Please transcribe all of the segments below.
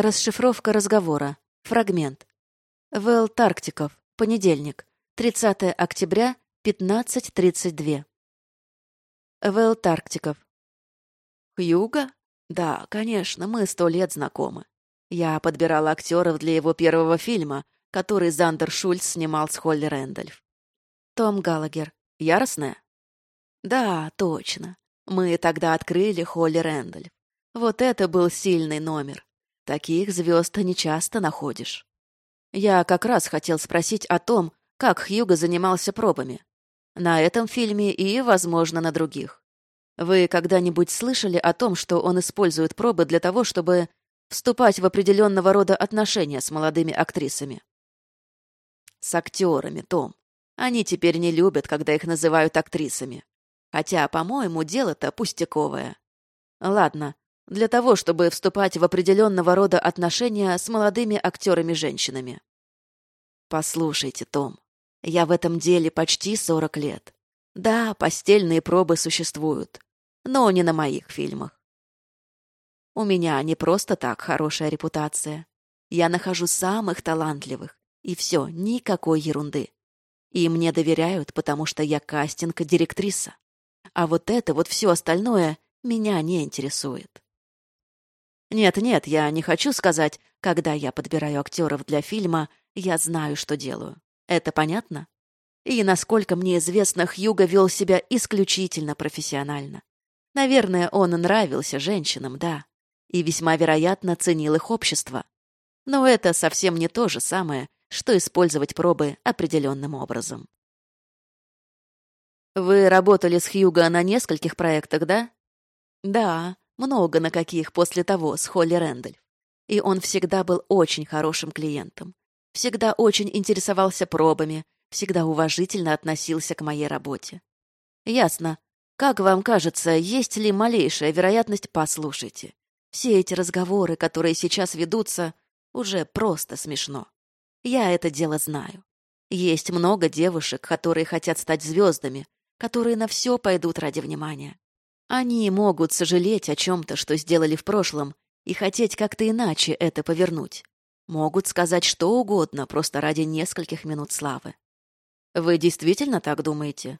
Расшифровка разговора. Фрагмент. Вэл Тарктиков. Понедельник. 30 октября, 15.32. Вэл Тарктиков. Хьюга? Да, конечно, мы сто лет знакомы. Я подбирала актеров для его первого фильма, который Зандер Шульц снимал с Холли Рэндольф. Том Галагер. Яростная? Да, точно. Мы тогда открыли Холли Рэндольф. Вот это был сильный номер. Таких звезд не часто находишь. Я как раз хотел спросить о том, как Хьюго занимался пробами. На этом фильме и, возможно, на других. Вы когда-нибудь слышали о том, что он использует пробы для того, чтобы вступать в определенного рода отношения с молодыми актрисами? С актерами, Том. Они теперь не любят, когда их называют актрисами. Хотя, по-моему, дело-то пустяковое. Ладно, для того, чтобы вступать в определенного рода отношения с молодыми актерами-женщинами. Послушайте, Том, я в этом деле почти 40 лет. Да, постельные пробы существуют но не на моих фильмах. У меня не просто так хорошая репутация. Я нахожу самых талантливых, и все, никакой ерунды. И мне доверяют, потому что я кастинг-директриса. А вот это, вот все остальное меня не интересует. Нет-нет, я не хочу сказать, когда я подбираю актеров для фильма, я знаю, что делаю. Это понятно? И, насколько мне известно, Хьюго вел себя исключительно профессионально. Наверное, он нравился женщинам, да, и весьма вероятно ценил их общество. Но это совсем не то же самое, что использовать пробы определенным образом. Вы работали с Хьюго на нескольких проектах, да? Да, много на каких после того с Холли Рэндольф. И он всегда был очень хорошим клиентом. Всегда очень интересовался пробами, всегда уважительно относился к моей работе. Ясно, как вам кажется, есть ли малейшая вероятность послушайте? Все эти разговоры, которые сейчас ведутся, уже просто смешно. Я это дело знаю. Есть много девушек, которые хотят стать звездами, которые на все пойдут ради внимания. Они могут сожалеть о чем-то, что сделали в прошлом, и хотеть как-то иначе это повернуть. Могут сказать что угодно просто ради нескольких минут славы. Вы действительно так думаете?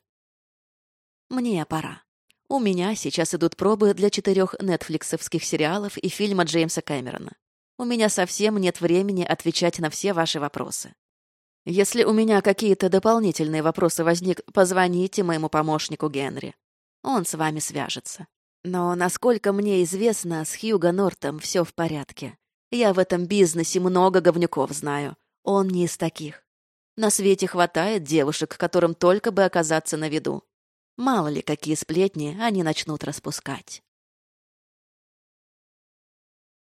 Мне пора. У меня сейчас идут пробы для четырех нетфликсовских сериалов и фильма Джеймса Кэмерона. У меня совсем нет времени отвечать на все ваши вопросы. Если у меня какие-то дополнительные вопросы возник, позвоните моему помощнику Генри. Он с вами свяжется. Но, насколько мне известно, с Хьюго Нортом все в порядке. Я в этом бизнесе много говнюков знаю. Он не из таких. На свете хватает девушек, которым только бы оказаться на виду. Мало ли, какие сплетни они начнут распускать.